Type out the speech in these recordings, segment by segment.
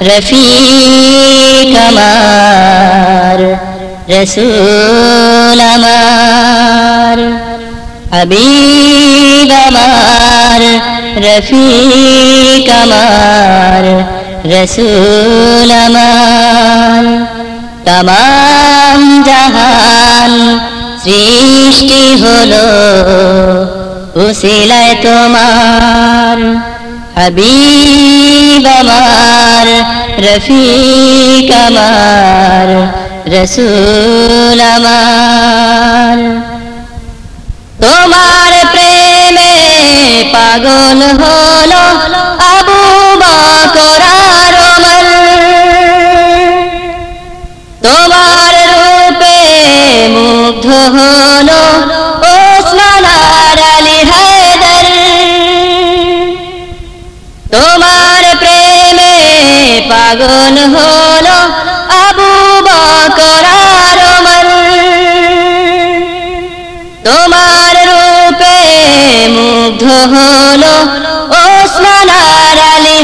রফিক আমার, রসুল আমার, হাবিব আমার, রফিক আমার, রসুল আমার। তমাম জাহান সৃষ্টি হলো উসিলায় তোমার, হাবিব আমার। রফিক আমার, রসুল আমার। তোমার প্রেমে পাগল হলো আবু বকর আর ওমর। তোমার রূপে মুগ্ধ হলো পাগল হলো আবু বকর আর তোমার রূপে মুগ্ধ হলো ওসমান আলী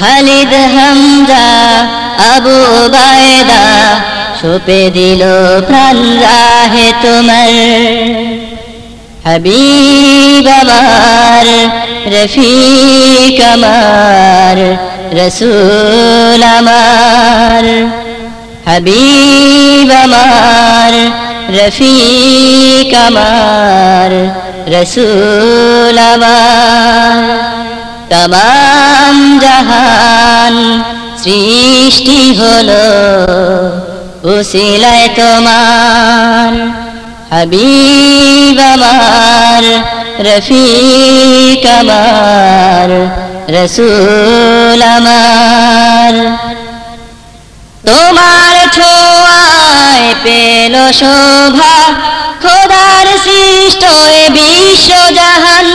খালিদ হামজা আবু বায়দা সোপে দিল প্রাণ রাহে তোমার। হাবিব আমার রফিক আমার রসুল আমার হাবিব আমার রফিক আমার রসুল আমার তমাম জাহান সৃষ্টি হলো উসিলায় তোমার হাবিব আমার রফিক আমার, রসুল আমার। তোমার ছোঁয়ায় পেল শোভা, খোদার সৃষ্ট বিশ্ব জাহান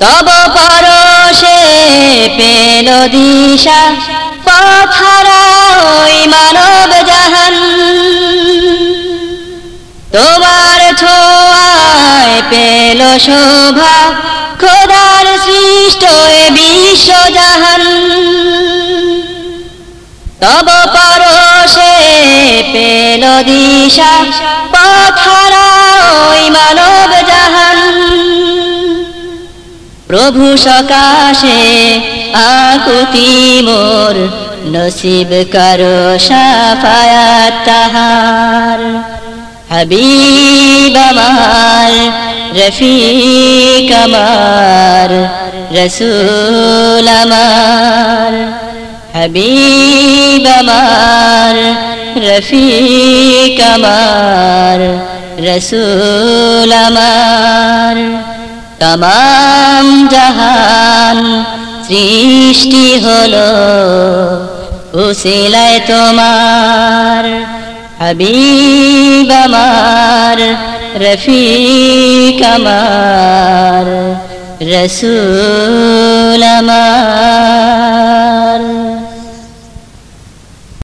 তব পরশে পেল দিশা পথারা ওই মানব শোভা খোদার সৃষ্ট এ বিশ্ব জাহান। তব পরশে পেল দিশা, পথারা ওই মানব জাহান। প্রভু সকাশে আকুতি মোর নসিব করো সাফায়াত তাহার। হাবিব আমার রফিক আমার, রসুল আমার, হাবিব আমার, রফিক আমার, রসুল আমার। তমাম জাহান সৃষ্টি হলো উসিলায় তোমার, হাবিব আমার রফিক আমার রসুল আমার